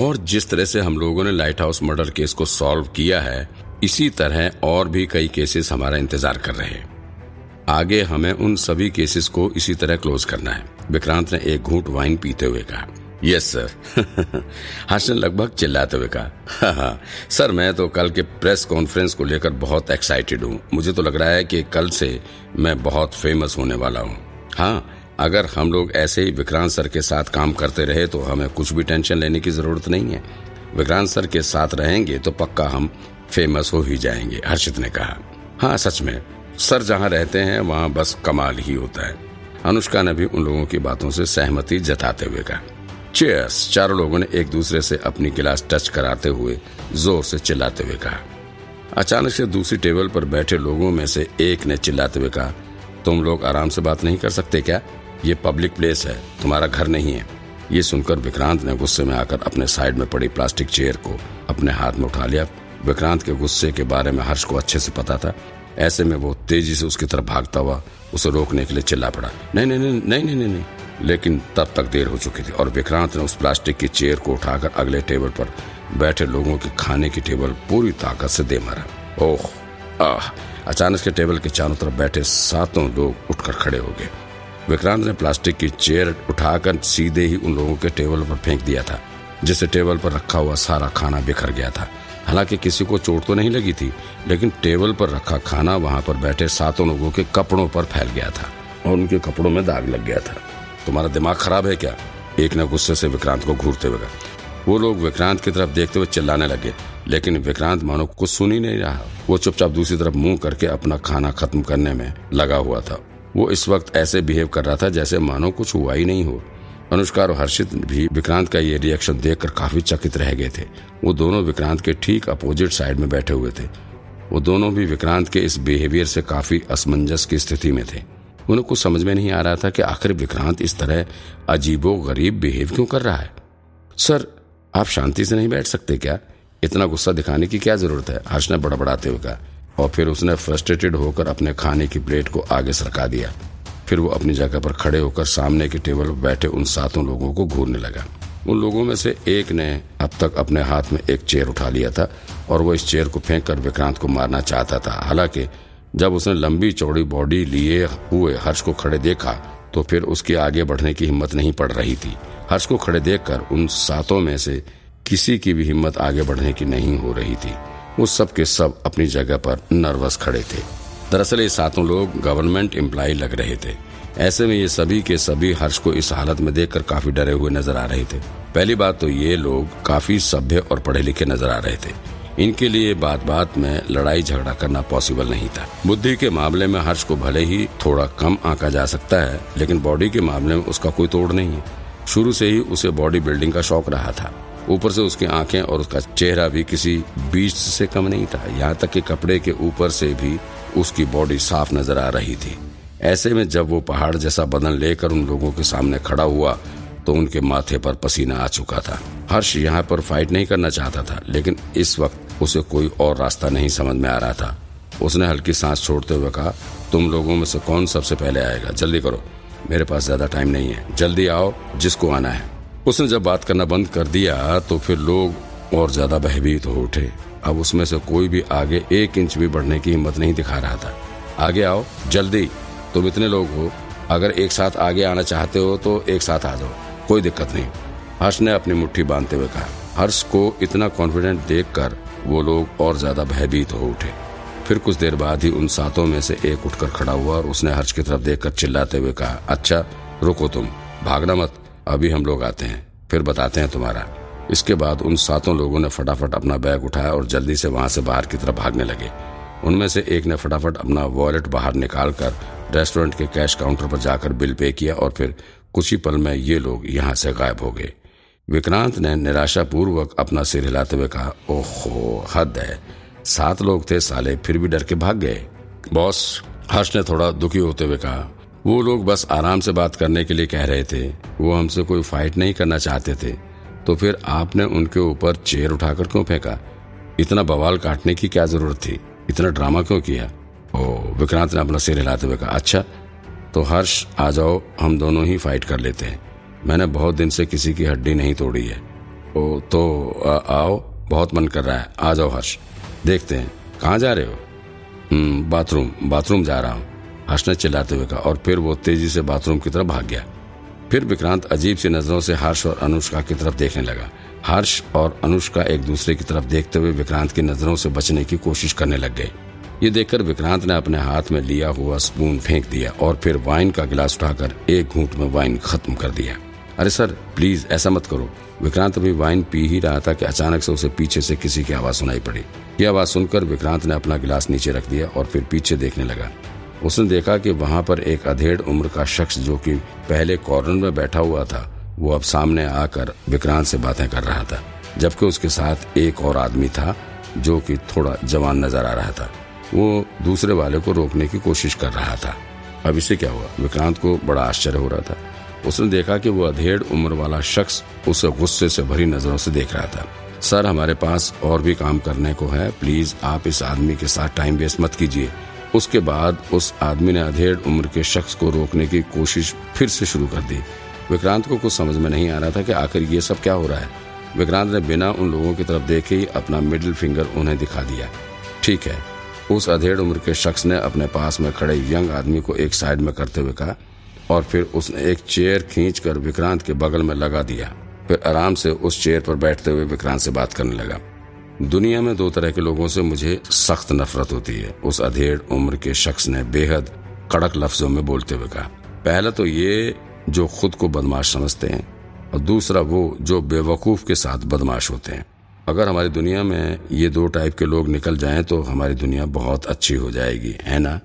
और जिस तरह से हम लोगों ने लाइट हाउस मर्डर केस को सॉल्व किया है इसी तरह और भी कई केसेस हमारा इंतज़ार कर रहे हैं। आगे हमें उन सभी केसेस को इसी तरह क्लोज करना है। विक्रांत ने एक घूंट वाइन पीते हुए कहा यस सर हर्ष ने लगभग चिल्लाते हुए कहा "हाँ, हाँ, सर मैं तो कल के प्रेस कॉन्फ्रेंस को लेकर बहुत एक्साइटेड हूँ। मुझे तो लग रहा है कि कल से मैं बहुत फ़ेमस होने वाला हूँ। हाँ अगर हम लोग ऐसे ही विक्रांत सर के साथ काम करते रहे तो हमें कुछ भी टेंशन लेने की ज़रूरत नहीं है। विक्रांत सर के साथ रहेंगे तो पक्का हम फ़ेमस हो ही जाएँगे, हर्षित ने कहा। हाँ सच में, सर जहाँ रहते हैं, वहाँ बस कमाल ही होता है। अनुष्का ने भी उन लोगों की बातों से सहमति जताते हुए कहा। चेयर्स चारों लोगों ने एक दूसरे से अपनी गिलास टच कराते हुए ज़ोर से चिल्लाते हुए कहा। अचानक से दूसरी टेबल पर बैठे लोगों में से एक ने चिल्लाते हुए कहा, तुम लोग आराम से बात नहीं कर सकते क्या? ये पब्लिक प्लेस है, तुम्हारा घर नहीं है। ये सुनकर विक्रांत ने गुस्से में आकर अपने साइड में पड़ी प्लास्टिक चेयर को अपने हाथ में उठा लिया। विक्रांत के गुस्से के बारे में हर्ष को अच्छे से पता था। ऐसे में वो तेज़ी से उसकी तरफ़ भागता हुआ उसे रोकने के लिए चिल्ला पड़ा। नहीं नहीं नहीं नहीं नहीं नहीं। लेकिन तब तक देर हो चुकी थी और विक्रांत ने उस प्लास्टिक की चेयर को उठाकर अगले टेबल पर बैठे लोगों के खाने की टेबल पूरी ताकत से दे मारा। ओह, आह, अचानक के टेबल के चारों तरफ़ बैठे सातों लोग उठकर खड़े हो गए। विक्रांत ने प्लास्टिक की चेयर उठाकर सीधे ही उन लोगों के टेबल पर फेंक दिया था जिससे टेबल पर रखा हुआ सारा खाना बिखर गया था। हालाँकि किसी को चोट तो नहीं लगी थी, लेकिन टेबल पर रखा खाना वहाँ पर बैठे सातों लोगों के कपड़ों पर फैल गया था और उनके कपड़ों में दाग लग गया था। तुम्हारा दिमाग खराब है क्या? एक ने गुस्से से विक्रांत को घूरते हुए वो लोग विक्रांत की तरफ़ देखते हुए चिल्लाने लगे, लेकिन विक्रांत मानो कुछ सुन ही नहीं रहा। वो चुपचाप दूसरी तरफ़ मुँह करके अपना खाना खत्म करने में लगा हुआ था। वो इस वक्त ऐसे बिहेव कर रहा था जैसे मानो कुछ हुआ ही नहीं हो। अनुष्का और हर्षित भी विक्रांत का ये रिएक्शन देखकर काफ़ी चकित रह गए थे। वो दोनों विक्रांत के ठीक अपोजिट साइड में बैठे हुए थे। वो दोनों भी विक्रांत के इस बिहेवियर से काफ़ी असमंजस की स्थिति में थे। उन्हें कुछ समझ में नहीं आ रहा था कि आखिर विक्रांत इस तरह अजीबो गरीब बिहेव क्यों कर रहा है? सर, आप शांति से नहीं बैठ सकते क्या? इतना गुस्सा दिखाने की क्या ज़रूरत है? हर्ष ने बड़बड़ाते हुए कहा। और फिर उसने फ्रस्ट्रेटेड होकर अपने खाने की प्लेट को आगे सरका दिया। फिर वो अपनी जगह पर खड़े होकर सामने के टेबल पर बैठे उन सातों लोगों को घूरने लगा। उन लोगों में से एक ने अब तक अपने हाथ में एक चेयर उठा लिया था और वो इस चेयर को फेंक कर विक्रांत को मारना चाहता था। हालाँकि जब उसने लंबी चौड़ी बॉडी लिए हुए हर्ष को खड़े देखा तो फिर उसके आगे बढ़ने की हिम्मत नहीं पड़ रही थी। हर्ष को खड़े देखकर उन सातों में से किसी की भी हिम्मत आगे बढ़ने की नहीं हो रही थी। वो सब के सब अपनी जगह पर नर्वस खड़े थे। दरअसल ये सातों लोग गवर्नमेंट एम्प्लॉय लग रहे थे। ऐसे में ये सभी के सभी हर्ष को इस हालत में देखकर काफ़ी डरे हुए नज़र आ रहे थे। पहली बात तो ये लोग काफ़ी सभ्य और पढ़े लिखे नज़र आ रहे थे। इनके लिए बात बात में लड़ाई झगड़ा करना पॉसिबल नहीं था। बुद्धि के मामले में हर्ष को भले ही थोड़ा कम आंका जा सकता है, लेकिन बॉडी के मामले में उसका कोई तोड़ नहीं है। शुरू से ही उसे बॉडी बिल्डिंग का शौक रहा था। ऊपर से उसकी आँखें और उसका चेहरा भी किसी बीच से कम नहीं था। यहाँ तक कि कपड़े के ऊपर से भी उसकी बॉडी साफ़ नज़र आ रही थी। ऐसे में जब वो पहाड़ जैसा बदन लेकर उन लोगों के सामने खड़ा हुआ तो उनके माथे पर पसीना आ चुका था। हर्ष यहाँ पर फाइट नहीं करना चाहता था, लेकिन इस वक्त उसे कोई और रास्ता नहीं समझ में आ रहा था। उसने हल्की सांस छोड़ते हुए कहा, तुम लोगों में से कौन सबसे पहले आएगा? जल्दी करो। मेरे पास ज़्यादा टाइम नहीं है। जल्दी आओ, जिसको आना है। उसने जब बात करना बंद कर दिया तो फिर लोग और ज़्यादा भयभीत हो उठे। अब उसमें से कोई भी आगे एक इंच भी बढ़ने की हिम्मत नहीं दिखा रहा था। आगे आओ, जल्दी, तुम इतने लोग हो। अगर एक साथ आगे आना चाहते हो तो एक साथ आ जाओ, कोई दिक्कत नहीं। हर्ष ने अपनी मुट्ठी बांधते हुए कहा। हर्ष को इतना कॉन्फिडेंट देखकर वो लोग और ज़्यादा भयभीत हो उठे। फिर कुछ देर बाद ही उन सातों में से एक उठकर खड़ा हुआ और उसने हर्ष की तरफ़ देखकर चिल्लाते हुए कहा अच्छा रुको तुम, भागना मत। अभी हम लोग आते हैं, फिर बताते हैं तुम्हारा। इसके बाद उन सातों लोगों ने फटाफट अपना बैग उठाया और जल्दी से वहाँ से बाहर की तरफ़ भागने लगे। उनमें से एक ने फटाफट अपना वॉलेट बाहर निकालकर रेस्टोरेंट के कैश काउंटर पर जाकर बिल पे किया और फिर कुछ ही पल में ये लोग यहाँ से गायब हो गए। विक्रांत ने निराशापूर्वक अपना सिर हिलाते हुए कहा, ओहो, हद है। सात लोग थे साले, फिर भी डर के भाग गए? बॉस हर्ष ने थोड़ा दुखी होते हुए कहा वो लोग बस आराम से बात करने के लिए कह रहे थे। वो हमसे कोई फाइट नहीं करना चाहते थे। तो फिर आपने उनके ऊपर चेयर उठाकर क्यों फेंका? इतना बवाल काटने की क्या ज़रूरत थी? इतना ड्रामा क्यों किया? ओ विक्रांत ने अपना सिर हिलाते हुए कहा अच्छा तो हर्ष आ जाओ हम दोनों ही फाइट कर लेते हैं। मैंने बहुत दिन से किसी की हड्डी नहीं तोड़ी है। ओ तो आ, आओ बहुत मन कर रहा है। आ जाओ हर्ष देखते हैं। कहाँ जा रहे हो? हम्म बाथरूम बाथरूम जा रहा हूँ। हर्ष चिल्लाते हुए कहा, और फिर वो तेज़ी से बाथरूम की तरफ़ भाग गया। फिर विक्रांत अजीब सी नज़रों से हर्ष और अनुष्का की तरफ़ देखने लगा। हर्ष और अनुष्का एक दूसरे की तरफ़ देखते हुए विक्रांत की नज़रों से बचने की कोशिश करने लग गए। ये देखकर विक्रांत ने अपने हाथ में लिया हुआ स्पून फेंक दिया और फिर वाइन का गिलास उठाकर एक घूंट में वाइन खत्म कर दिया। अरे सर प्लीज़ ऐसा मत करो। विक्रांत अभी वाइन पी ही रहा था कि अचानक से उसे पीछे से किसी की आवाज़ सुनाई पड़ी। ये आवाज़ सुनकर विक्रांत ने अपना गिलास नीचे रख दिया और फिर पीछे देखने लगा। उसने देखा कि वहाँ पर एक अधेड़ उम्र का शख्स जो कि पहले कॉर्नर में बैठा हुआ था, वो अब सामने आकर विक्रांत से बातें कर रहा था, जबकि उसके साथ एक और आदमी था जो कि थोड़ा जवान नज़र आ रहा था। वो दूसरे वाले को रोकने की कोशिश कर रहा था। अब इसे क्या हुआ? विक्रांत को बड़ा आश्चर्य हो रहा था। उसने देखा कि वो अधेड़ उम्र वाला शख्स उसे गुस्से से भरी नज़रों से देख रहा था। सर, हमारे पास और भी काम करने को है। प्लीज़, आप इस आदमी के साथ टाइम वेस्ट मत कीजिए। उसके बाद उस आदमी ने अधेड़ उम्र के शख्स को रोकने की कोशिश फिर से शुरू कर दी। विक्रांत को कुछ समझ में नहीं आ रहा था कि आखिर ये सब क्या हो रहा है। विक्रांत ने बिना उन लोगों की तरफ़ देखे ही अपना मिडिल फिंगर उन्हें दिखा दिया। ठीक है, उस अधेड़ उम्र के शख्स ने अपने पास में खड़े यंग आदमी को एक साइड में करते हुए कहा और फिर उसने एक चेयर खींचकर विक्रांत के बगल में लगा दिया। फिर आराम से उस चेयर पर बैठते हुए विक्रांत से बात करने लगा। दुनिया में दो तरह के लोगों से मुझे सख्त नफरत होती है। उस अधेड़ उम्र के शख्स ने बेहद कड़क लफ्जों में बोलते हुए कहा, पहला तो ये जो खुद को बदमाश समझते हैं, और दूसरा वो जो बेवकूफ़ के साथ बदमाश होते हैं। अगर हमारी दुनिया में ये दो टाइप के लोग निकल जाएँ तो हमारी दुनिया बहुत अच्छी हो जाएगी, है ना?